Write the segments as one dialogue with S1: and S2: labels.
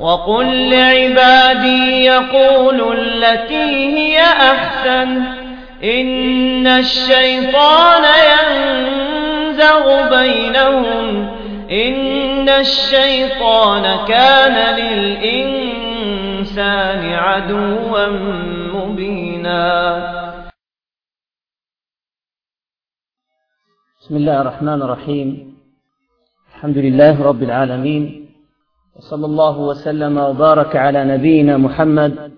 S1: وقل لعبادي يقولوا التي هي أحسن إن الشيطان ينزغ بينهم إن الشيطان كان للإنسان عدوا مبينا.
S2: بسم الله الرحمن الرحيم. الحمد لله رب العالمين. وصلى الله وسلم وبارك على نبينا محمد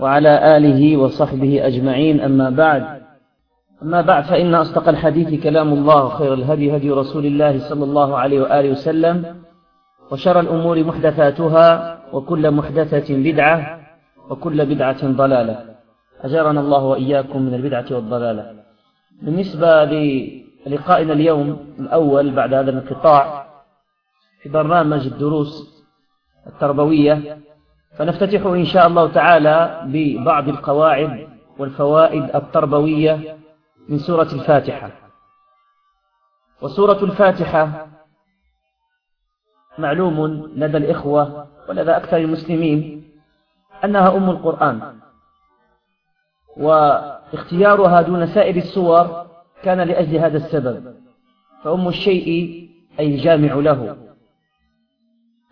S2: وعلى آله وصحبه أجمعين. أما بعد أما بعد فإن أصدق الحديث كلام الله خير الهدي هدي رسول الله صلى الله عليه وآله وسلم وشر الأمور محدثاتها وكل محدثة بدعة وكل بدعة ضلالة. أجارنا الله وإياكم من البدعة والضلالة. بالنسبة للقائنا اليوم الأول بعد هذا الانقطاع في برنامج الدروس التربوية فنفتتح إن شاء الله تعالى ببعض القواعد والفوائد التربوية من سورة الفاتحة. وسورة الفاتحة معلوم لدى الإخوة ولدى أكثر المسلمين أنها أم القرآن. واختيارها دون سائر السور كان لأجل هذا السبب فأم الشيء أي الجامع له.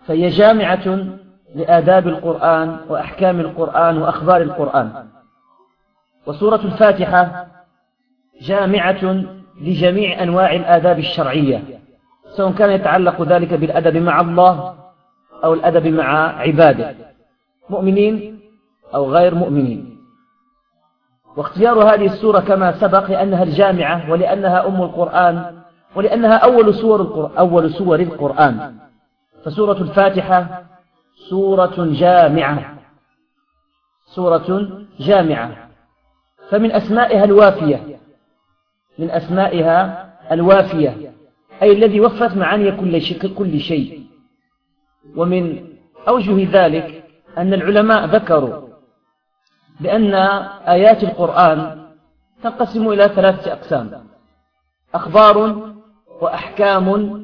S2: فهي جامعة لآداب القرآن وأحكام القرآن وأخبار القرآن. وسورة الفاتحة جامعة لجميع أنواع الآداب الشرعية سواء كان يتعلق ذلك بالأدب مع الله أو الأدب مع عباده مؤمنين أو غير مؤمنين. واختيار هذه السورة كما سبق لأنها الجامعة ولأنها أم القرآن ولأنها أول سور القرآن, أول سور القرآن. فسورة الفاتحة سورة جامعة. سورة جامعة. فمن أسمائها الوافية. من أسمائها الوافية. أي الذي وفت معاني كل شيء, كل شيء. ومن أوجه ذلك أن العلماء ذكروا بأن آيات القرآن تنقسم إلى ثلاثة أقسام. أخبار وأحكام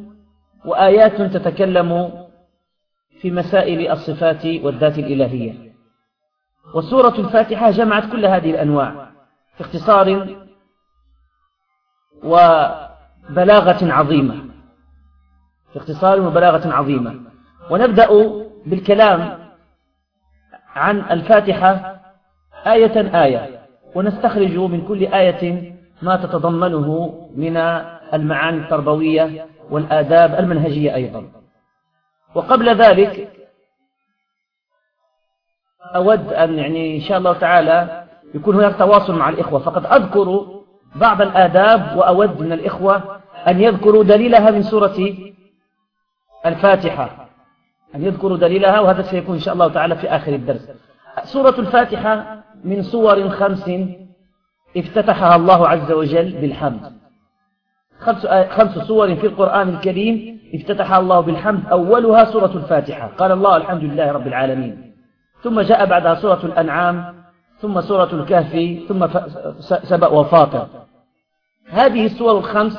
S2: وآيات تتكلم في مسائل الصفات والذات الإلهية. وسورة الفاتحة جمعت كل هذه الأنواع في اختصار وبلاغة عظيمة. في اختصار وبلاغة عظيمة. ونبدأ بالكلام عن الفاتحة آية آية. ونستخرج من كل آية ما تتضمنه من المعاني التربوية والآداب المنهجية أيضا. وقبل ذلك أود أن يعني إن شاء الله تعالى يكون هناك تواصل مع الإخوة. فقد أذكر بعض الآداب وأود من الإخوة أن يذكروا دليلها من سورة الفاتحة. أن يذكروا دليلها وهذا سيكون إن شاء الله تعالى في آخر الدرس. سورة الفاتحة من سور خمس افتتحها الله عز وجل بالحمد. خمس, خمس سور في القرآن الكريم افتتحها الله بالحمد أولها سورة الفاتحة. قال الله الحمد لله رب العالمين. ثم جاء بعدها سورة الأنعام ثم سورة الكهف ثم سبأ وفاطر هذه السور الخمس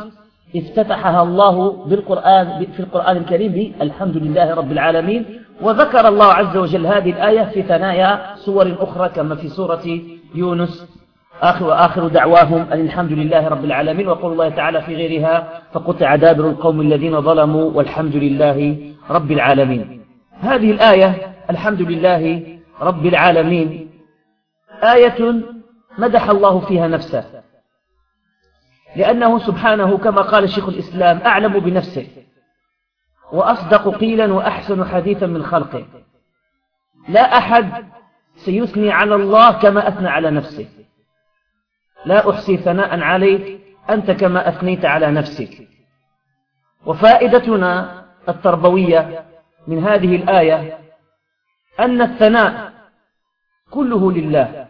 S2: افتتحها الله بالقرآن في القرآن الكريم بالحمد لله رب العالمين. وذكر الله عز وجل هذه الآية في ثنايا سور أخرى كما في سورة يونس. آخر وآخر دعواهم أن الحمد لله رب العالمين وقول الله تعالى في غيرها فقطع دابر القوم الذين ظلموا والحمد لله رب العالمين. هذه الآية الحمد لله رب العالمين آية مدح الله فيها نفسه. لأنه سبحانه كما قال شيخ الإسلام أعلم بنفسه وأصدق قيلا وأحسن حديثا من خلقه. لا أحد سيثني على الله كما أثنى على نفسه. لا أحصي ثناء عليك أنت كما أثنيت على نفسك. وفائدتنا التربوية من هذه الآية أن الثناء كله لله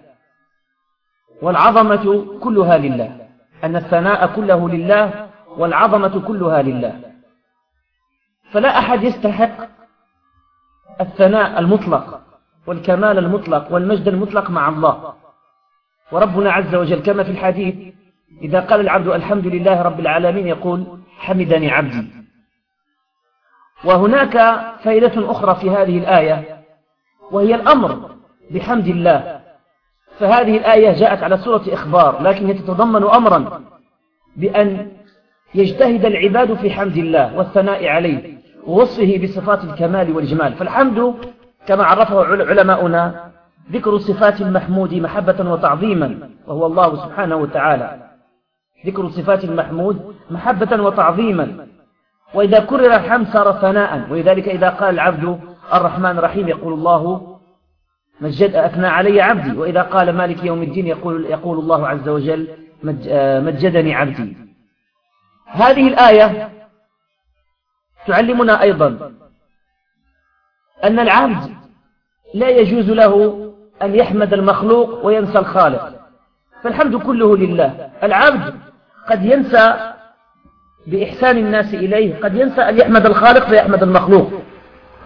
S2: والعظمة كلها لله. أن الثناء كله لله والعظمة كلها لله. فلا أحد يستحق الثناء المطلق والكمال المطلق والمجد المطلق مع الله. وربنا عز وجل كما في الحديث إذا قال العبد الحمد لله رب العالمين يقول حمدني عبدي. وهناك فائدة أخرى في هذه الآية وهي الأمر بحمد الله. فهذه الآية جاءت على صورة إخبار لكن تتضمن أمرا بأن يجتهد العباد في حمد الله والثناء عليه ووصفه بصفات الكمال والجمال. فالحمد كما عرفه علماؤنا ذكر صفات المحمود محبة وتعظيما وهو الله سبحانه وتعالى. ذكر صفات المحمود محبة وتعظيما. وإذا كرر الحمد صار ثناء. ولذلك إذا قال العبد الرحمن الرحيم يقول الله مجد أثنى علي عبدي. وإذا قال مالك يوم الدين يقول, يقول الله عز وجل مجدني عبدي. هذه الآية تعلمنا أيضا أن العبد لا يجوز له أن يحمد المخلوق وينسى الخالق. فالحمد كله لله. العبد قد ينسى بإحسان الناس إليه قد ينسى أن يحمد الخالق فيحمد المخلوق.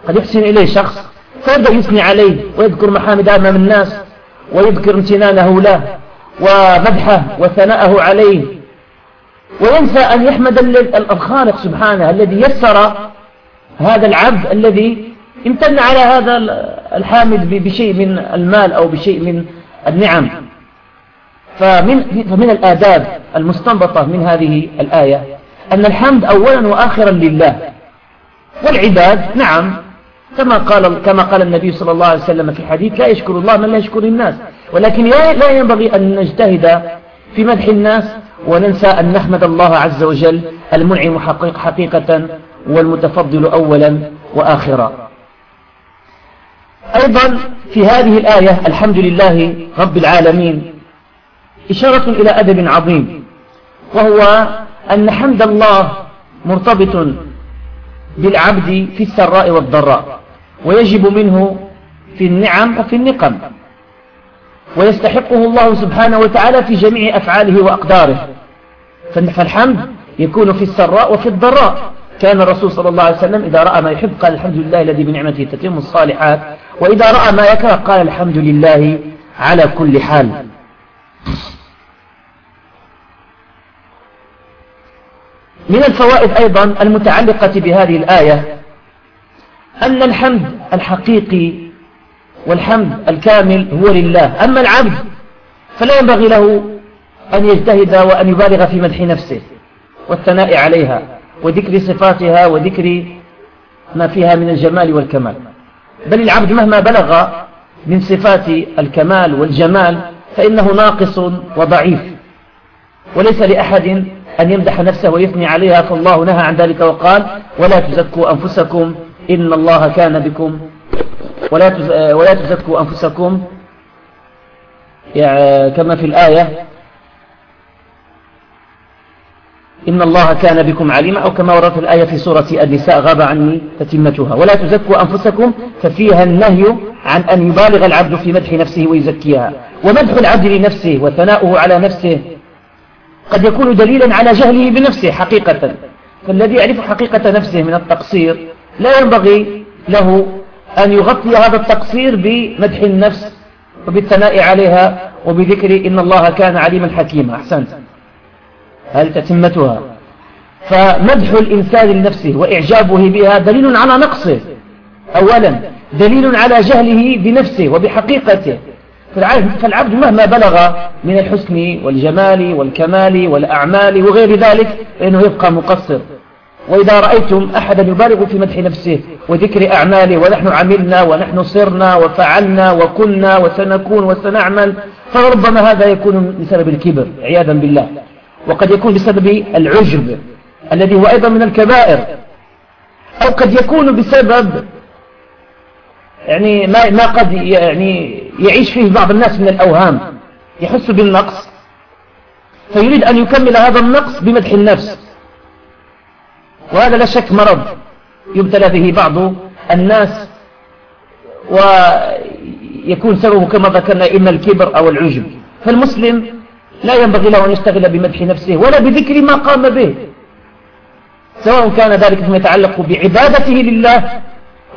S2: قد يحسن إليه شخص فيبدأ يثني عليه ويذكر محامد أمام الناس ويذكر امتنانه له ومدحه وثناءه عليه. وينسى أن يحمد الخالق سبحانه الذي يسر هذا العبد الذي امتن على هذا الحامد بشيء من المال أو بشيء من النعم. فمن, فمن الآداب المستنبطة من هذه الآية أن الحمد أولا وآخرا لله. والعباد نعم كما قال كما قال النبي صلى الله عليه وسلم في حديث لا يشكر الله من لا يشكر الناس. ولكن لا ينبغي أن نجتهد في مدح الناس وننسى أن نحمد الله عز وجل المنعم حقيقة والمتفضل أولا وآخرا. أيضا في هذه الآية الحمد لله رب العالمين إشارة إلى أدب عظيم وهو أن حمد الله مرتبط بالعبد في السراء والضراء ويجب منه في النعم وفي النقم ويستحقه الله سبحانه وتعالى في جميع أفعاله وأقداره فالحمد يكون في السراء وفي الضراء. كان الرسول صلى الله عليه وسلم إذا رأى ما يحب قال الحمد لله الذي بنعمته تتم الصالحات وإذا رأى ما يكره قال الحمد لله على كل حال. من الفوائد أيضا المتعلقة بهذه الآية أن الحمد الحقيقي والحمد الكامل هو لله. أما العبد فلا ينبغي له أن يجتهد وأن يبالغ في مدح نفسه والثناء عليها وذكر صفاتها وذكر ما فيها من الجمال والكمال. بل العبد مهما بلغ من صفات الكمال والجمال فإنه ناقص وضعيف. وليس لأحد أن يمدح نفسه ويثني عليها. فالله نهى عن ذلك وقال ولا تزكوا أنفسكم إن الله كان بكم. ولا تزكوا أنفسكم. كما في الآية إن الله كان بكم عليما أو كما ورد الآية في سورة النساء غاب عني تتمتها. ولا تزكوا أنفسكم ففيها النهي عن أن يبالغ العبد في مدح نفسه ويزكيها. ومدح العبد لنفسه وثناؤه على نفسه. قد يكون دليلا على جهله بنفسه حقيقة. فالذي يعرف حقيقة نفسه من التقصير لا ينبغي له أن يغطي هذا التقصير بمدح النفس وبالثناء عليها وبذكر إن الله كان عليما حكيما. أحسنت. هذه تتمتها فمدح الإنسان لنفسه وإعجابه بها دليل على نقصه. أولا دليل على جهله بنفسه وبحقيقته. فالعبد مهما بلغ من الحسن والجمال والكمال والأعمال وغير ذلك فإنه يبقى مقصر. وإذا رأيتم أحدا يبالغ في مدح نفسه وذكر أعماله ونحن عملنا ونحن صرنا وفعلنا وكنا وسنكون وسنعمل فربما هذا يكون بسبب الكبر عياذا بالله. وقد يكون بسبب العجب الذي هو أيضا من الكبائر أو قد يكون بسبب يعني ما, ما قد يعني يعيش فيه بعض الناس من الأوهام يحس بالنقص فيريد أن يكمل هذا النقص بمدح النفس. وهذا لا شك مرض يبتلى به بعض الناس ويكون سببه كما ذكرنا إما الكبر أو العجب. فالمسلم لا ينبغي له أن يشتغل بمدح نفسه ولا بذكر ما قام به. سواء كان ذلك فيما يتعلق بعبادته لله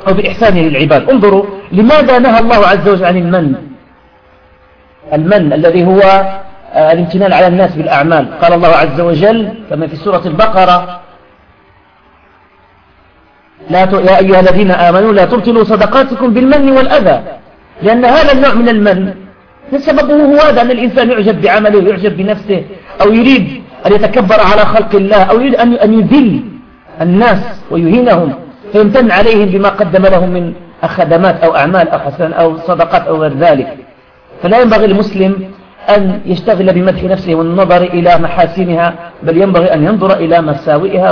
S2: أو بإحسانه للعباد. انظروا لماذا نهى الله عز وجل عن المن. المن الذي هو آه، الامتنان على الناس بالأعمال. قال الله عز وجل كما في سورة البقرة لا ت... يا أيها الذين آمنوا لا تبطلوا صدقاتكم بالمن والأذى لأن هذا النوع من المن سببه هو هذا أن الإنسان يعجب بعمله ويعجب بنفسه أو يريد أن يتكبر على خلق الله أو يريد أن يذل الناس ويهينهم فيمتن عليهم بما قدم لهم من خدمات أو أعمال أو حسن أو صدقات أو غير ذلك. فلا ينبغي المسلم أن يشتغل بمدح نفسه والنظر إلى محاسنها بل ينبغي أن ينظر إلى مساوئها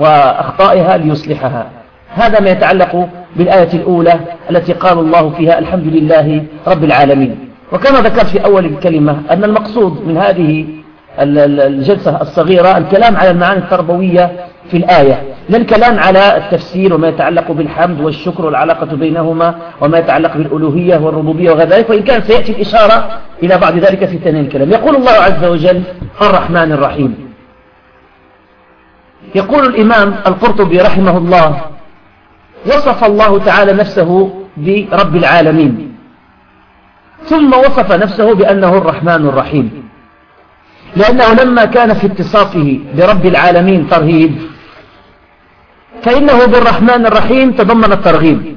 S2: وأخطائها ليصلحها. هذا ما يتعلق بالآية الأولى التي قال الله فيها الحمد لله رب العالمين. وكما ذكرت في أول الكلمة أن المقصود من هذه الجلسة الصغيرة الكلام على المعاني التربوية في الآية لا الكلام على التفسير وما يتعلق بالحمد والشكر والعلاقة بينهما وما يتعلق بالألوهية والربوبية وغير ذلك وإن كان سيأتي الإشارة إلى بعض ذلك في ثاني الكلام. يقول الله عز وجل الرحمن الرحيم. يقول الإمام القرطبي رحمه الله وصف الله تعالى نفسه برب العالمين. ثم وصف نفسه بأنه الرحمن الرحيم. لأنه لما كان في اتصافه برب العالمين ترهيب فإنه بالرحمن الرحيم تضمن الترغيب.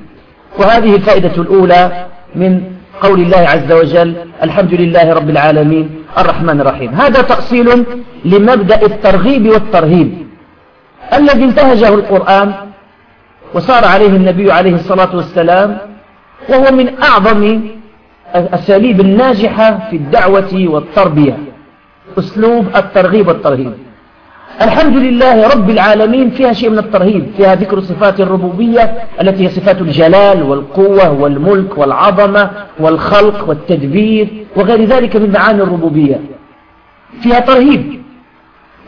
S2: وهذه الفائدة الأولى من قول الله عز وجل الحمد لله رب العالمين الرحمن الرحيم. هذا تأصيل لمبدأ الترغيب والترهيب. الذي انتهجه القرآن وصار عليه النبي عليه الصلاة والسلام وهو من أعظم الأساليب الناجحة في الدعوة والتربية أسلوب الترغيب والترهيب. الحمد لله رب العالمين فيها شيء من الترهيب فيها ذكر صفات الربوبية التي هي صفات الجلال والقوة والملك والعظمة والخلق والتدبير وغير ذلك من معاني الربوبية. فيها ترهيب.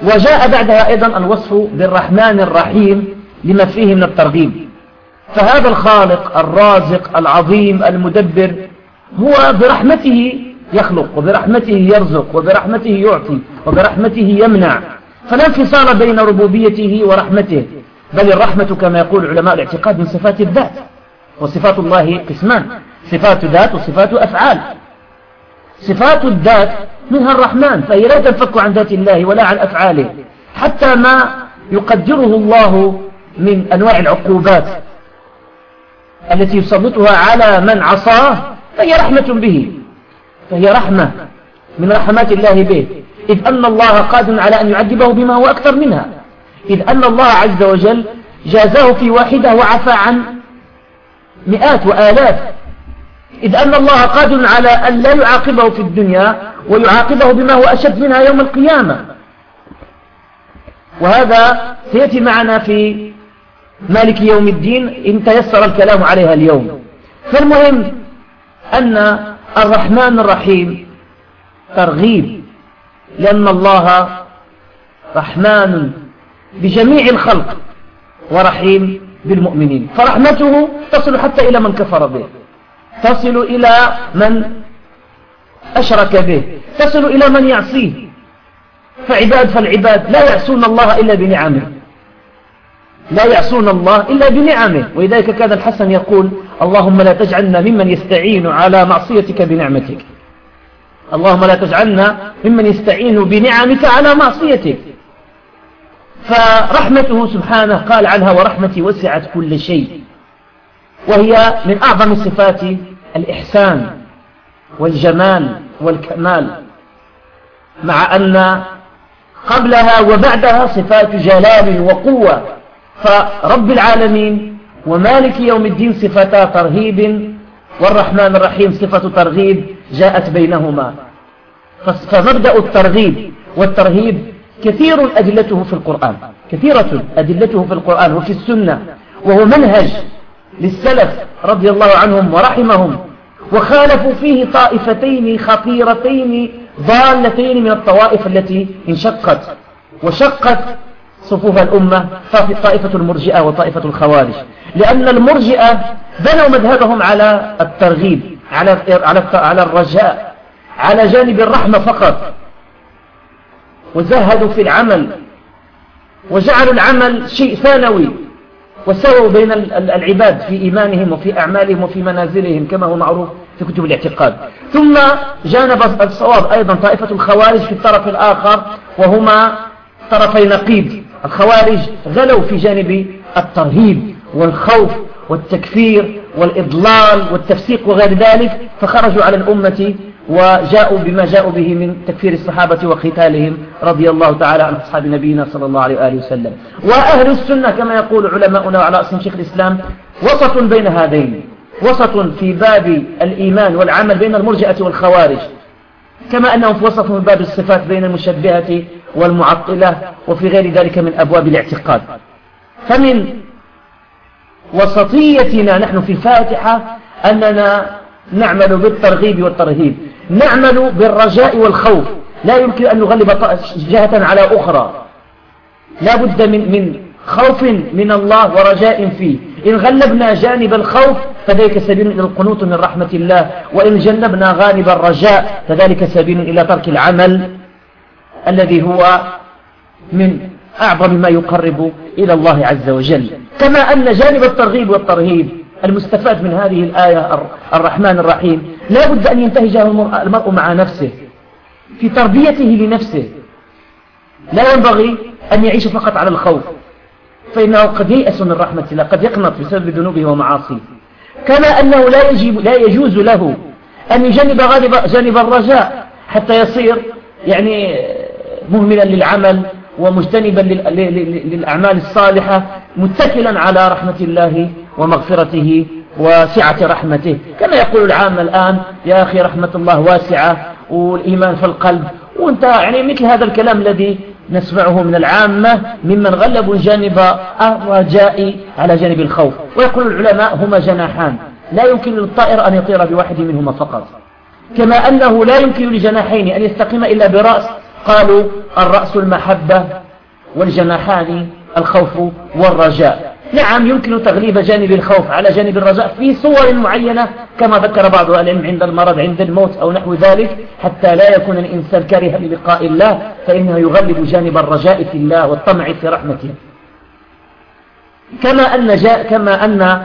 S2: وجاء بعدها أيضا الوصف بالرحمن الرحيم لما فيه من الترغيب. فهذا الخالق الرازق العظيم المدبر هو برحمته يخلق وبرحمته يرزق وبرحمته يعطي وبرحمته يمنع. فلا انفصال بين ربوبيته ورحمته بل الرحمة كما يقول علماء الاعتقاد من صفات الذات وصفات الله قسمان صفات ذات وصفات أفعال. صفات الذات منها الرحمن فهي لا تنفك عن ذات الله ولا عن أفعاله حتى ما يقدره الله من أنواع العقوبات التي يسلطها على من عصاه فهي رحمة به. فهي رحمة من رحمات الله به. إذ أن الله قادر على أن يعذبه بما هو أكثر منها. إذ أن الله عز وجل جازاه في واحدة وعفى عن مئات وآلاف. إذ أن الله قادر على أن لا يعاقبه في الدنيا ويعاقبه بما هو أشد منها يوم القيامة. وهذا سيأتي معنا في مالك يوم الدين إن تيسر الكلام عليها اليوم. فالمهم أن الرحمن الرحيم ترغيب لأن الله رحمن بجميع الخلق ورحيم بالمؤمنين. فرحمته تصل حتى إلى من كفر به تصل إلى من أشرك به تصل إلى من يعصيه. فعباد فالعباد لا يعصون الله إلا بنعمه. لا يعصون الله إلا بنعمه. ولذلك كان الحسن يقول اللهم لا تجعلنا ممن يستعين على معصيتك بنعمتك. اللهم لا تجعلنا ممن يستعين بنعمك على معصيتك. فرحمته سبحانه قال عنها ورحمتي وسعت كل شيء. وهي من أعظم صفات الإحسان والجمال والكمال. مع أن قبلها وبعدها صفات جلال وقوة. فرب العالمين ومالك يوم الدين صفتا ترهيب والرحمن الرحيم صفة ترغيب جاءت بينهما. فمبدأ الترغيب والترهيب كثير أدلته في القرآن كثيرة أدلته في القرآن وفي السنة وهو منهج للسلف رضي الله عنهم ورحمهم وخالفوا فيه طائفتين خطيرتين ضالتين من الطوائف التي انشقت وشقت صفوف الأمة طائفة المرجئة وطائفة الخوارج. لأن المرجئة بنوا مذهبهم على الترغيب على على الرجاء على جانب الرحمة فقط. وزهدوا في العمل وجعلوا العمل شيء ثانوي. وسووا بين العباد في إيمانهم وفي أعمالهم وفي منازلهم كما هو معروف في كتب الاعتقاد. ثم جانب الصواب أيضا طائفة الخوارج في الطرف الآخر وهما طرفي نقيض الخوارج غلوا في جانب الترهيب والخوف والتكفير والإضلال والتفسيق وغير ذلك فخرجوا على الأمة وجاءوا بما جاءوا به من تكفير الصحابة وقتالهم رضي الله تعالى عن أصحاب نبينا صلى الله عليه وآله وسلم. وأهل السنة كما يقول علماؤنا وعلى أصل شيخ الإسلام وسط بين هذين وسط في باب الإيمان والعمل بين المرجئة والخوارج. كما أنهم في وسط من باب الصفات بين المشبهة والمعطلة وفي غير ذلك من أبواب الاعتقاد. فمن وسطيتنا نحن في الفاتحة أننا نعمل بالترغيب والترهيب. نعمل بالرجاء والخوف. لا يمكن أن نغلب جهة على أخرى. لا بد من, من خوف من الله ورجاء فيه. إن غلبنا جانب الخوف فذلك سبيل إلى القنوط من رحمة الله. وإن جنبنا غالب الرجاء فذلك سبيل إلى ترك العمل الذي هو من أعظم ما يقرب إلى الله عز وجل. كما أن جانب الترغيب والترهيب المستفاد من هذه الآية الرحمن الرحيم. لا بد أن ينتهج المرء مع نفسه في تربيته لنفسه. لا ينبغي أن يعيش فقط على الخوف. فإنه قد ييأس من رحمة الله قد يقنط بسبب ذنوبه ومعاصيه. كما أنه لا, يجيب لا يجوز له أن يجنب غالب جانب الرجاء حتى يصير يعني مهملا للعمل ومجتنبا للأعمال الصالحة متكلا على رحمة الله ومغفرته وسعة رحمته. كما يقول العام الآن يا أخي رحمة الله واسعة والإيمان في القلب. وأنت يعني مثل هذا الكلام الذي نسمعه من العامة ممن غلبوا جانب الرجاء على جانب الخوف. ويقول العلماء هما جناحان. لا يمكن للطائر أن يطير بواحد منهما فقط. كما أنه لا يمكن لجناحين أن يستقيم إلا برأس. قالوا الرأس المحبة والجناحان الخوف والرجاء. نعم يمكن تغليب جانب الخوف على جانب الرجاء في صور معينة كما ذكر بعض العلم عند المرض عند الموت أو نحو ذلك حتى لا يكون الإنسان كارها للقاء الله فإنه يغلب جانب الرجاء في الله والطمع في رحمته. كما أن جاء كما أن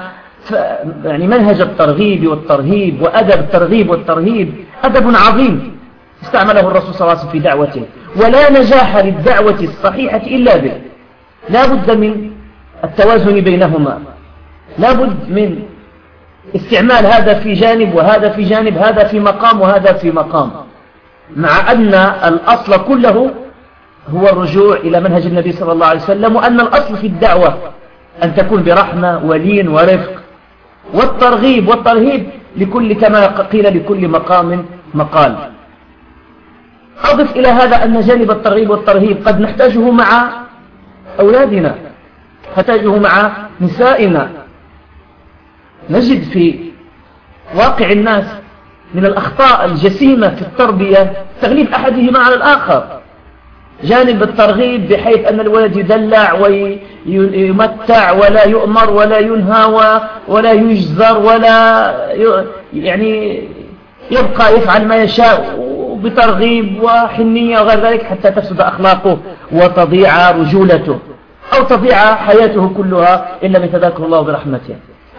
S2: يعني منهج الترغيب والترهيب وأدب الترغيب والترهيب أدب عظيم استعمله الرسول صلى الله عليه وسلم في دعوته ولا نجاح للدعوة الصحيحة إلا به. لا بد من التوازن بينهما. لا بد من استعمال هذا في جانب وهذا في جانب هذا في مقام وهذا في مقام. مع أن الأصل كله هو الرجوع إلى منهج النبي صلى الله عليه وسلم وأن الأصل في الدعوة أن تكون برحمة ولين ورفق. والترغيب والترهيب لكل كما قيل لكل مقام مقال. أضف إلى هذا أن جانب الترغيب والترهيب قد نحتاجه مع أولادنا. نحتاجه مع نسائنا. نجد في واقع الناس من الأخطاء الجسيمة في التربية تغليب أحدهما على الآخر. جانب الترغيب بحيث أن الولد يدلع ويمتع ولا يؤمر ولا ينهى ولا يجزر ولا يعني يبقى يفعل ما يشاء بترغيب وحنية وغير ذلك حتى تفسد أخلاقه وتضيع رجولته. أو تضيع حياته كلها إلا من تذاكر الله برحمته.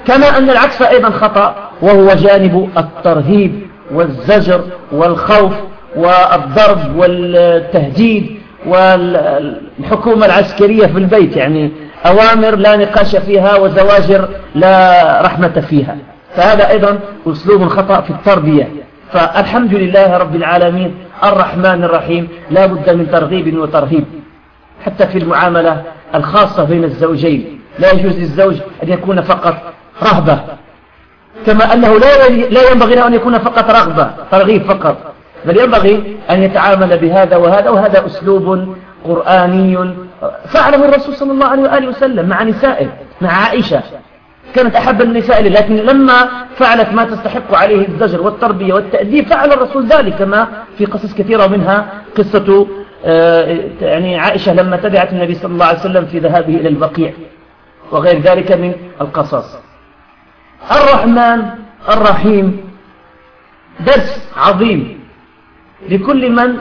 S2: كما أن العكس أيضا خطأ وهو جانب الترهيب والزجر والخوف والضرب والتهديد والحكومة العسكرية في البيت يعني أوامر لا نقاش فيها وزواجر لا رحمة فيها. فهذا أيضا أسلوب خطأ في التربية. فالحمد لله رب العالمين الرحمن الرحيم لا بد من ترغيب وترهيب. حتى في المعاملة الخاصة بين الزوجين. لا يجوز للزوج أن يكون فقط رهبة كما أنه لا ينبغي له أن يكون فقط رغبة ترغيب فقط. بل ينبغي أن يتعامل بهذا وهذا وهذا أسلوب قرآني. فعله الرسول صلى الله عليه وآله وسلم مع نسائه مع عائشة. كانت أحب النساء لكن لما فعلت ما تستحق عليه الزجر والتربية والتأديب فعل الرسول ذلك كما في قصص كثيرة منها قصة يعني عائشة لما تبعت النبي صلى الله عليه وسلم في ذهابه إلى البقيع وغير ذلك من القصص الرحمن الرحيم درس عظيم لكل من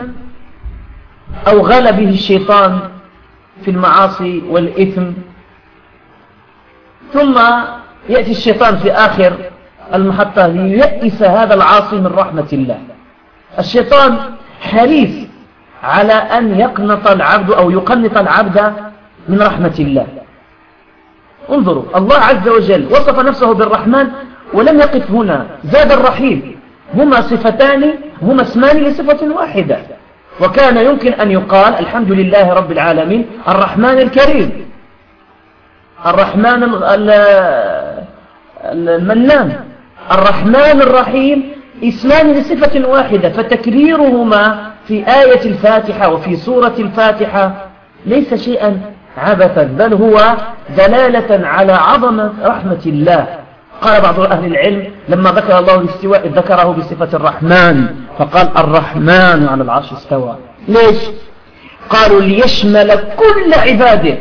S2: أوغل به الشيطان في المعاصي والإثم. ثم يأتي الشيطان في آخر المحطة لييئس هذا العاصي من رحمة الله. الشيطان حريص على أن يقنط العبد أو يقنط العبد من رحمة الله. انظروا الله عز وجل وصف نفسه بالرحمن ولم يقف هنا زاد الرحيم. هما صفتان هما اسمان لصفة واحدة. وكان يمكن أن يقال الحمد لله رب العالمين الرحمن الكريم. الرحمن المنان. الرحمن الرحيم اسمان لصفة واحدة فتكريرهما في آية الفاتحة وفي سورة الفاتحة ليس شيئا عبثا بل هو دلالة على عظمة رحمة الله. قال بعض أهل العلم لما ذكر الله الاستواء ذكره بصفة الرحمن فقال الرحمن على العرش استوى. ليش؟ قالوا ليشمل كل عباده.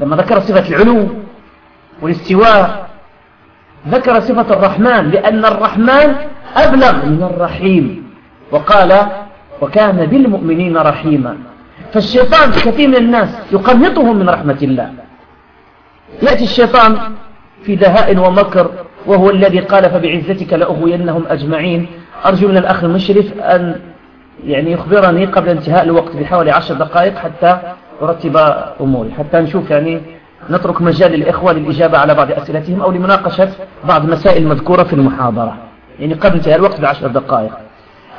S2: لما ذكر صفة العلو والاستواء ذكر صفة الرحمن لأن الرحمن أبلغ من الرحيم. وقال وكان بالمؤمنين رحيما. فالشيطان كثير من الناس يقنطهم من رحمة الله. يأتي الشيطان في دهاء ومكر وهو الذي قال فبعزتك لأغوينهم أجمعين. أرجو من الأخ المشرف أن يعني يخبرني قبل انتهاء الوقت بحوالي عشر دقائق حتى أرتب أموري حتى نشوف يعني نترك مجال للإخوة للإجابة على بعض أسئلتهم أو لمناقشة بعض المسائل المذكورة في المحاضرة. يعني قبل انتهاء الوقت بعشر دقائق.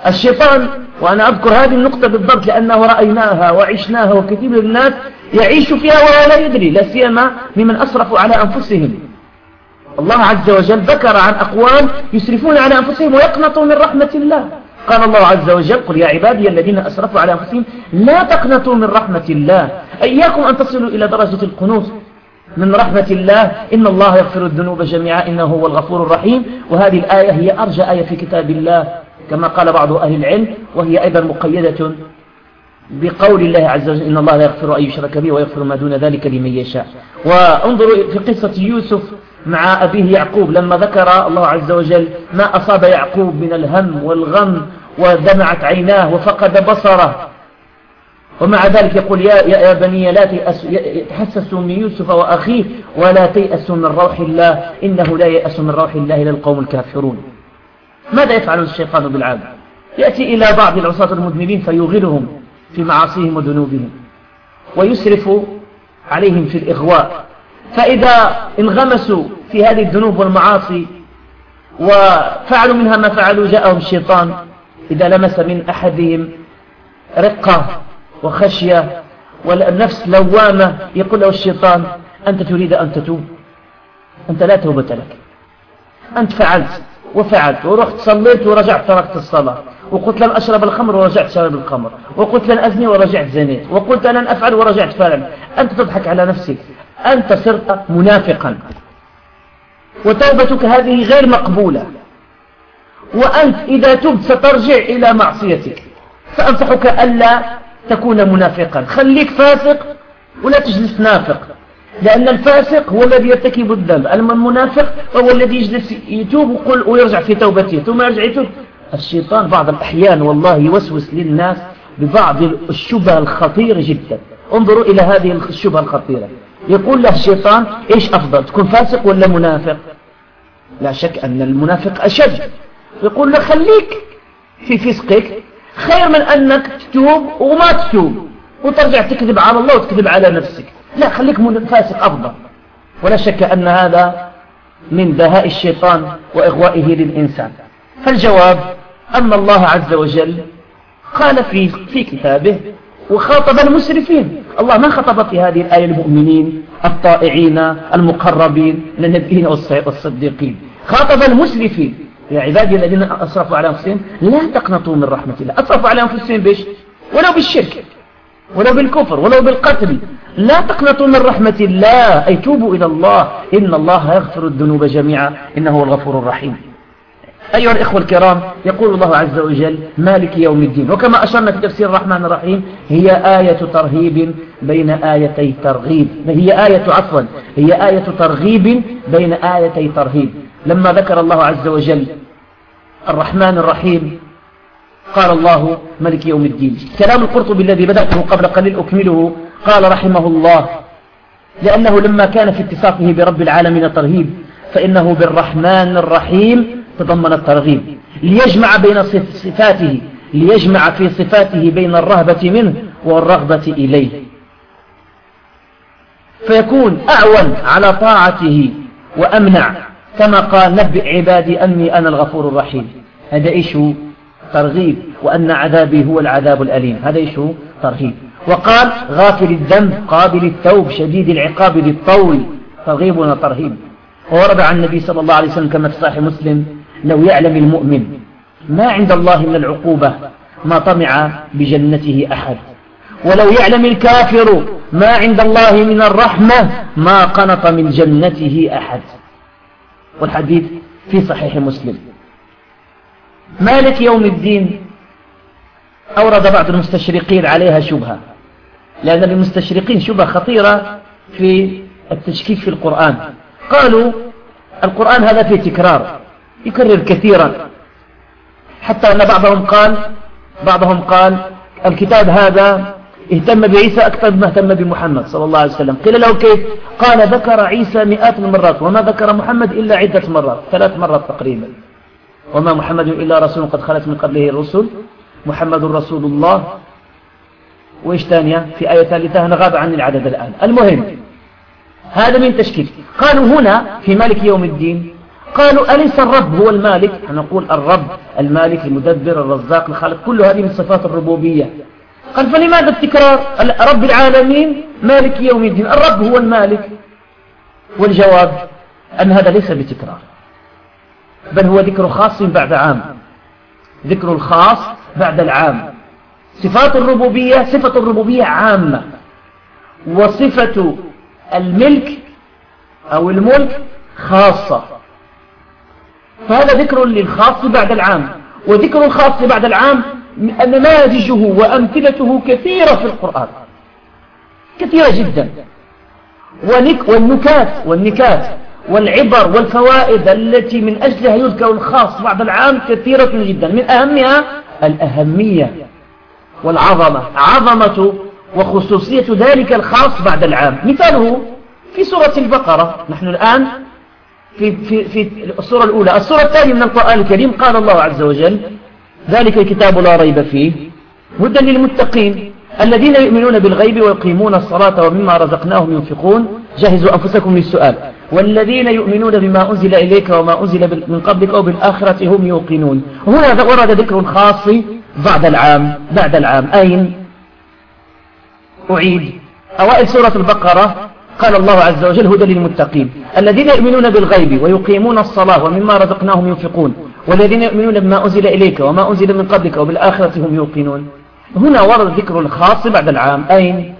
S2: الشيطان وأنا أذكر هذه النقطة بالضبط لأنه رأيناها وعشناها وكثير من الناس يعيش فيها وهو لا يدري لا سيما ممن أسرفوا على أنفسهم. الله عز وجل ذكر عن أقوام يسرفون على أنفسهم ويقنطوا من رحمة الله. قال الله عز وجل قل يا عبادي الذين أسرفوا على أنفسهم لا تقنطوا من رحمة الله. أياكم أن تصلوا إلى درجة القنوط. من رحمة الله إن الله يغفر الذنوب جميعا إنه هو الغفور الرحيم. وهذه الآية هي أرجى آية في كتاب الله. كما قال بعض أهل العلم وهي أيضا مقيدة بقول الله عز وجل إن الله لا يغفر أن يشرك به ويغفر ما دون ذلك لمن يشاء. وانظروا في قصة يوسف مع أبيه يعقوب. لما ذكر الله عز وجل ما أصاب يعقوب من الهم والغم ودمعت عيناه وفقد بصره. ومع ذلك يقول يا, يا بني لا تحسسوا من يوسف وأخيه ولا تيأسوا من روح الله إنه لا يأس من روح الله إلى القوم الكافرون. ماذا يفعل الشيطان بالعبد يأتي إلى بعض العصاة المذنبين فيغرهم في معاصيهم وذنوبهم ويسرف عليهم في الإغواء. فإذا انغمسوا في هذه الذنوب والمعاصي وفعلوا منها ما فعلوا جاءهم الشيطان إذا لمس من أحدهم رقة وخشية والنفس لوامة يقول له الشيطان أنت تريد أن تتوب أنت لا توبة لك أنت فعلت وفعلت ورحت صليت ورجعت تركت الصلاة. وقلت لن أشرب الخمر ورجعت شرب الخمر. وقلت لن أزني ورجعت زنيت وقلت لن أفعل ورجعت فعلا. أنت تضحك على نفسك. أنت صرت منافقا. وتوبتك هذه غير مقبولة. وأنت إذا تبت سترجع إلى معصيتك. فأنصحك ألا تكون منافقا. خليك فاسق ولا تجلس نافق. لأن الفاسق هو الذي يرتكب الذنب. أما المنافق هو الذي يجلس يتوب ويرجع في توبته. ثم يرجع يتوب. الشيطان بعض الأحيان والله يوسوس للناس ببعض الشبه الخطيرة جدا. انظروا إلى هذه الشبهة الخطيرة. يقول له الشيطان إيش أفضل تكون فاسق ولا منافق؟ لا شك أن المنافق أشد. يقول له خليك في فسقك. خير من أنك تتوب وما تتوب. وترجع تكذب على الله وتكذب على نفسك. لا خليك فاسق أفضل. ولا شك أن هذا من دهاء الشيطان وإغوائه للإنسان. فالجواب أن الله عز وجل قال في, في كتابه وخاطب المسرفين. الله ما خطب في هذه الآية المؤمنين الطائعين المقربين النبيين والصديقين. خاطب المسرفين. يا عبادي الذين أسرفوا على أنفسهم لا تقنطوا من رحمة الله. أسرفوا على أنفسهم بيش ولو بالشرك ولو بالكفر ولو بالقتل. لا تقنطوا من رحمة الله. أي توبوا إلى الله. إن الله يغفر الذنوب جميعا. إنه هو الغفور الرحيم. أيها الإخوة الكرام يقول الله عز وجل مالك يوم الدين. وكما أشرنا في تفسير الرحمن الرحيم هي آية ترهيب بين آيتي ترغيب. هي آية عفوا هي آية ترغيب بين آيتي ترهيب. لما ذكر الله عز وجل الرحمن الرحيم قال الله ملك يوم الدين. كلام القرطبي الذي بدأته قبل قليل أكمله قال رحمه الله لأنه لما كان في اتصافه برب العالمين ترهيب فإنه بالرحمن الرحيم تضمن الترغيب. ليجمع بين صفاته ليجمع في صفاته بين الرهبة منه والرغبة إليه. فيكون أعون على طاعته وأمنع كما قال نبئ عبادي أني أنا الغفور الرحيم. هذا إيش؟ ترغيب وأن عذابي هو العذاب الأليم. هذا إيش؟ ترهيب. وقال غافل الذنب قابل التوب شديد العقاب ذي الطول ترغيب وترهيب وورد عن النبي صلى الله عليه وسلم كما في صحيح مسلم لو يعلم المؤمن ما عند الله من العقوبة ما طمع بجنته أحد. ولو يعلم الكافر ما عند الله من الرحمة ما قنط من جنته أحد. والحديث في صحيح مسلم. مالك يوم الدين؟ أورد بعض المستشرقين عليها شبهة لأن للمستشرقين شبهة خطيرة في التشكيك في القرآن. قالوا القرآن هذا فيه تكرار يكرر كثيرا. حتى أن بعضهم قال بعضهم قال الكتاب هذا اهتم بعيسى أكثر مما اهتم بمحمد صلى الله عليه وسلم. قيل له كيف؟ قال ذكر عيسى مئات المرات وما ذكر محمد إلا عدة مرات ثلاث مرات تقريبا. وما محمد إلا رسول قد خلت من قبله الرسل محمد رسول الله. وإيش ثانية؟ في آية ثالثة أنا غاب عن العدد الآن. المهم هذا من تشكيل. قالوا هنا في مالك يوم الدين قالوا أليس الرب هو المالك؟ نقول الرب المالك المدبر الرزاق الخالق كل هذه من صفات الربوبية. قال فلماذا التكرار؟ رب العالمين مالك يوم الدين. الرب هو المالك. والجواب أن هذا ليس بتكرار بل هو ذكر خاص بعد عام. ذكر الخاص بعد العام. صفات الربوبية صفة الربوبية عامة. وصفة الملك أو الملك خاصة. فهذا ذكر للخاص بعد العام. وذكر الخاص بعد العام نماذجه وأمثلته كثيرة في القرآن. كثيرة جدا. والنكات والنكات والعبر والفوائد التي من أجلها يذكر الخاص بعد العام كثيرة جدا. من أهمها الأهمية والعظمة عظمة وخصوصية ذلك الخاص بعد العام. مثاله في سورة البقرة. نحن الآن في, في, في السورة الأولى. السورة الثانية من القرآن الكريم قال الله عز وجل ذلك الكتاب لا ريب فيه هدى للمتقين. الذين يؤمنون بالغيب ويقيمون الصلاة ومما رزقناهم ينفقون. جهزوا أنفسكم للسؤال. والذين يؤمنون بما أنزل إليك وما أنزل من قبلك وبالآخرة هم يوقنون. هنا ورد ذكر خاص بعد العام. بعد العام. أين؟ أعيد. أوائل سورة البقرة. قال الله عز وجل هدى للمتقين. الذين يؤمنون بالغيب ويقيمون الصلاة ومما رزقناهم ينفقون. والذين يؤمنون بما أنزل إليك وما أنزل من قبلك وبالآخرة هم يوقنون. هنا ورد ذكر الخاص بعد العام. أين؟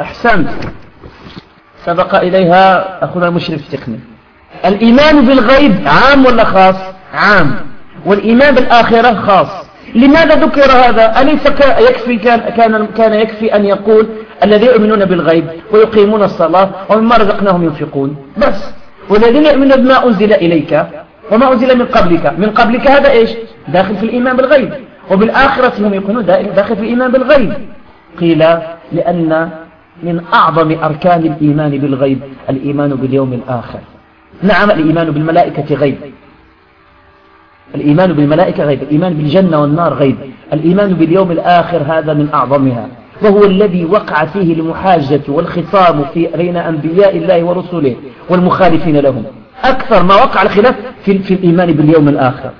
S2: أحسنت. سبق إليها أخونا المشرف التقني. الإيمان بالغيب عام ولا خاص؟ عام. والإيمان بالآخرة خاص. لماذا ذكر هذا؟ أليس يكفي كان, كان يكفي أن يقول الذين يؤمنون بالغيب ويقيمون الصلاة ومما رزقناهم ينفقون. بس. والذين يؤمنون بما أنزل إليك وما أنزل من قبلك. من قبلك هذا إيش؟ داخل في الإيمان بالغيب. وبالآخرة هم يقولون داخل في الإيمان بالغيب. قيل لأن من أعظم أركان الإيمان بالغيب الإيمان باليوم الآخر. نعم الإيمان بالملائكة غيب. الإيمان بالملائكة غيب. الإيمان بالجنة والنار غيب. الإيمان باليوم الآخر هذا من أعظمها. وهو الذي وقع فيه المحاجة والخصام في بين أنبياء الله ورسله والمخالفين لهم. أكثر ما وقع الخلاف في, في الإيمان باليوم الآخر.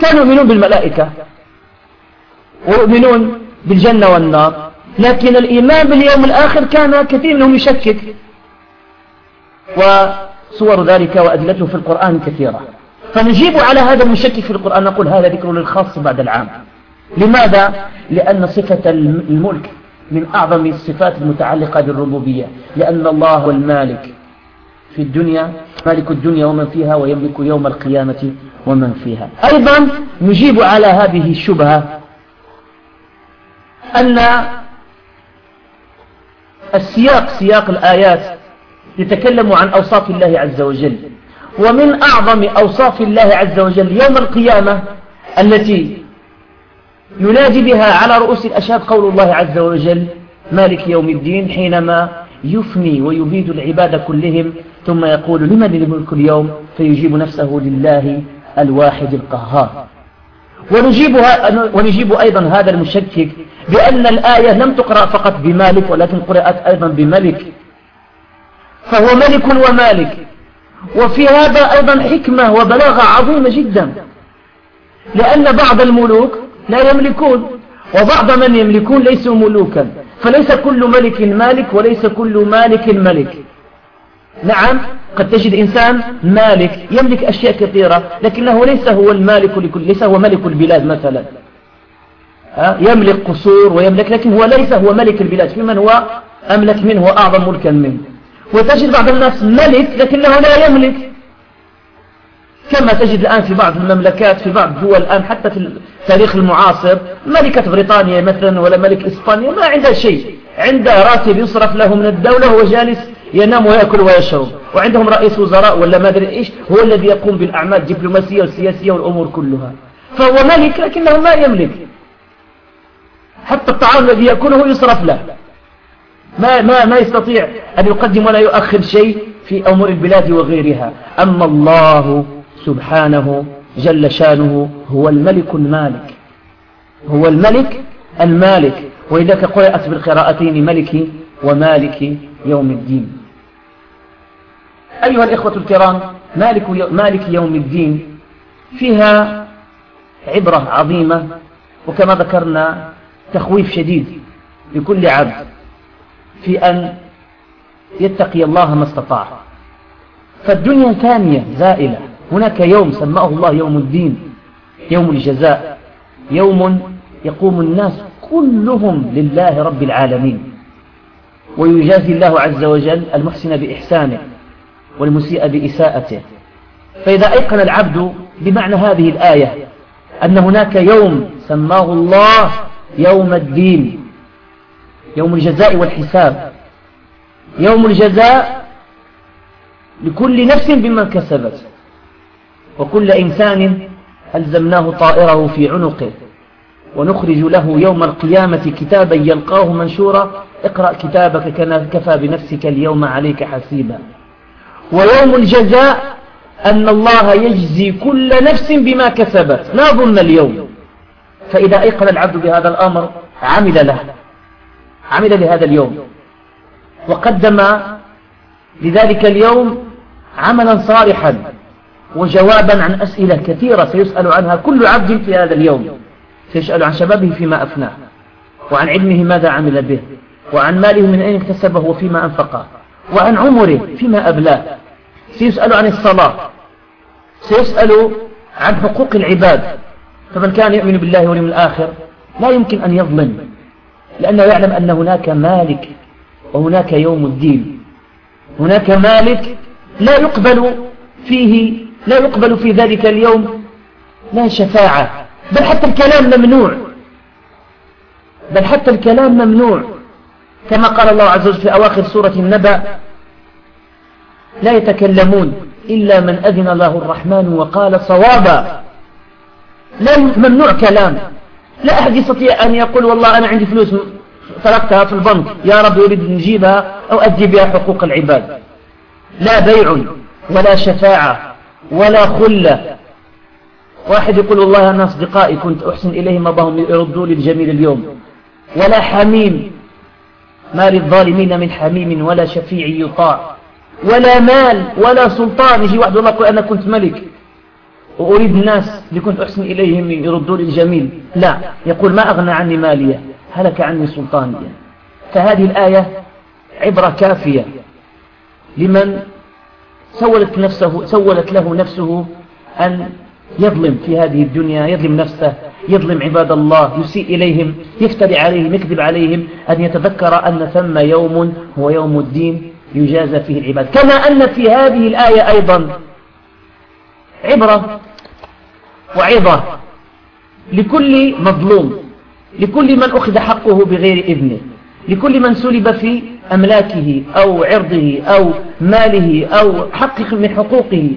S2: كانوا يؤمنون بالملائكة ويؤمنون بالجنة والنار لكن الإيمان باليوم الآخر كان كثير منهم يشكك. وصور ذلك وأدلته في القرآن كثيرة. فنجيب على هذا المشكك في القرآن نقول هذا ذكر للخاص بعد العام. لماذا؟ لأن صفة الملك من أعظم الصفات المتعلقة بالربوبية لأن الله هو المالك في الدنيا مالك الدنيا ومن فيها ويملك يوم القيامة ومن فيها أيضا نجيب على هذه الشبهة أن السياق سياق الآيات يتكلم عن أوصاف الله عز وجل ومن أعظم أوصاف الله عز وجل يوم القيامة التي ينادي بها على رؤوس الأشهاد قول الله عز وجل مالك يوم الدين حينما يفني ويبيد العباد كلهم ثم يقول لمن الملك اليوم؟ فيجيب نفسه لله الواحد القهار. ونجيبها ونجيب أيضا هذا المشكك بأن الآية لم تقرأ فقط بمالك ولكن قرأت أيضا بملك. فهو ملك ومالك. وفي هذا أيضا حكمة وبلاغة عظيمة جدا. لأن بعض الملوك لا يملكون. وبعض من يملكون ليسوا ملوكا. فليس كل ملك مالك وليس كل مالك ملك. نعم قد تجد إنسان مالك يملك أشياء كثيرة لكنه ليس هو المالك لكل ليس هو ملك البلاد مثلا. يملك قصور ويملك لكن هو ليس هو ملك البلاد. في من هو أملك منه وأعظم ملكا منه. وتجد بعض الناس ملك لكنه لا يملك. كما تجد الآن في بعض المملكات في بعض الدول الآن حتى في التاريخ المعاصر ملكة بريطانيا مثلا ولا ملك إسبانيا ما عندها شيء. عندها راتب يصرف له من الدولة وهو جالس ينام ويأكل ويشرب. وعندهم رئيس وزراء ولا ما أدري إيش هو الذي يقوم بالأعمال الدبلوماسية والسياسية والأمور كلها. فهو ملك لكنه ما يملك. حتى الطعام الذي يأكله يصرف له. ما, ما, ما يستطيع أن يقدم ولا يؤخر شيء في أمور البلاد وغيرها. أما الله سبحانه جل شانه هو الملك المالك. هو الملك المالك. وإذا قرأت بالقراءتين ملك ومالك يوم الدين. أيها الإخوة الكرام مالك, مالك يوم الدين فيها عبرة عظيمة وكما ذكرنا تخويف شديد لكل عبد في أن يتقي الله ما استطاع. فالدنيا ثانية زائلة. هناك يوم سماه الله يوم الدين يوم الجزاء يوم يقوم الناس كلهم لله رب العالمين. ويجازي الله عز وجل المحسن بإحسانه والمسيء بإساءته. فإذا أيقن العبد بمعنى هذه الآية أن هناك يوم سماه الله يوم الدين يوم الجزاء والحساب يوم الجزاء لكل نفس بما كسبت. وكل إنسان ألزمناه طائره في عنقه. ونخرج له يوم القيامة كتابا يلقاه منشورا اقرأ كتابك كفى بنفسك اليوم عليك حسيبا. ويوم الجزاء أن الله يجزي كل نفس بما كسبت. لا ظن اليوم. فإذا أيقن العبد بهذا الأمر عمل له. عمل لهذا اليوم. وقدم لذلك اليوم عملا صالحا. وجوابا عن أسئلة كثيرة سيسأل عنها كل عبد في هذا اليوم. سيسأل عن شبابه فيما أفناه وعن علمه ماذا عمل به وعن ماله من أين اكتسبه وفيما أنفقه وعن عمره فيما أبلاه. سيسأل عن الصلاة سيسأل عن حقوق العباد. فمن كان يؤمن بالله واليوم الآخر لا يمكن أن يظلم لأنه يعلم أن هناك مالك وهناك يوم الدين. هناك مالك لا يقبل فيه لا يقبل في ذلك اليوم لا شفاعة بل حتى الكلام ممنوع. بل حتى الكلام ممنوع. كما قال الله عز وجل في أواخر سورة النبأ لا يتكلمون إلا من أذن له الرحمن وقال صوابا. لا ممنوع كلام. لا أحد يستطيع أن يقول والله أنا عندي فلوس تركتها في البنك يا رب يريد أن نجيبها أو أدي بها حقوق العباد. لا بيع ولا شفاعة. ولا خلة واحد يقول والله أنا أصدقائي كنت أحسن إليهم ما بهم يردوا لي الجميل اليوم. ولا حميم. ما للظالمين من حميم ولا شفيع يطاع. ولا مال ولا سلطان. يجي واحد والله يقول أنا كنت ملك. وأريد الناس اللي كنت أحسن إليهم يردوا لي الجميل. لا. يقول ما أغنى عني مالية هلك عني سلطانية فهذه الآية عبرة كافية. لمن سولت, نفسه سولت له نفسه أن يظلم في هذه الدنيا يظلم نفسه يظلم عباد الله يسيء إليهم يفتري عليهم يكذب عليهم أن يتذكر أن ثم يوم هو يوم الدين يجازى فيه العباد. كما أن في هذه الآية أيضا عبرة وعظة لكل مظلوم لكل من أخذ حقه بغير إذنه لكل من سلب في أملاكه أو عرضه أو ماله أو حق من حقوقه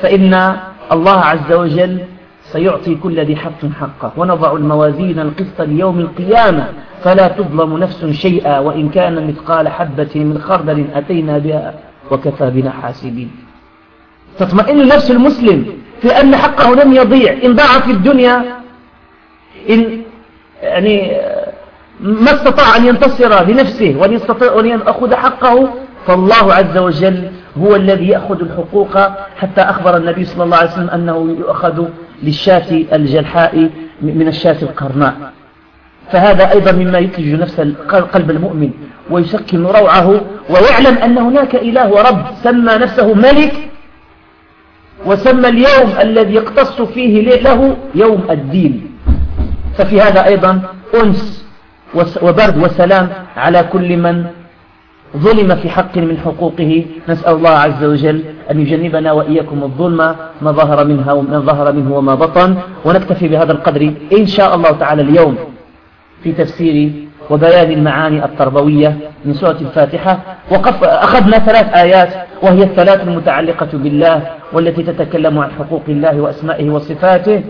S2: فإن الله عز وجل سيعطي كل ذي حق حقه. ونضع الموازين القسط ليوم القيامة. فلا تظلم نفس شيئا وإن كان مثقال حبة من خردل أتينا بها وكفى بنا حاسبين. تطمئن نفس المسلم في أن حقه لم يضيع. إن ضاع في الدنيا إن يعني ما استطاع أن ينتصر لنفسه وأن يستطيع أن يأخذ حقه فالله عز وجل هو الذي يأخذ الحقوق. حتى أخبر النبي صلى الله عليه وسلم أنه يؤخذ للشاة الجلحاء من الشاة القرناء. فهذا أيضا مما يثلج نفس قلب المؤمن ويسكن روعه ويعلم أن هناك إله ورب سمى نفسه ملك وسمى اليوم الذي يقتص فيه له يوم الدين. ففي هذا أيضا أنس وبرد وسلام على كل من ظلم في حق من حقوقه. نسأل الله عز وجل أن يجنبنا وإياكم الظلم ما ظهر منها وما ظهر منه وما بطن. ونكتفي بهذا القدر إن شاء الله تعالى اليوم في تفسير وبيان المعاني التربوية من سورة الفاتحة. وقف أخذنا ثلاث آيات وهي الثلاث المتعلقة بالله والتي تتكلم عن حقوق الله وأسمائه وصفاته.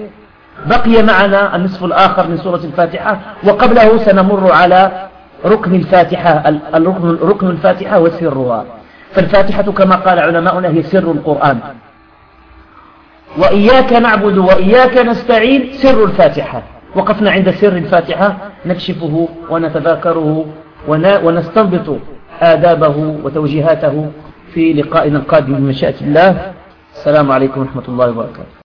S2: بقي معنا النصف الآخر من سورة الفاتحة وقبله سنمر على ركن الفاتحة الركن ركن الفاتحة وسرها فالفاتحة كما قال علماؤنا هي سر القرآن. وإياك نعبد وإياك نستعين سر الفاتحة. وقفنا عند سر الفاتحة نكشفه ونتذاكره ونستنبط آدابه وتوجيهاته في لقائنا القادم بمشيئة الله. السلام عليكم ورحمة الله وبركاته.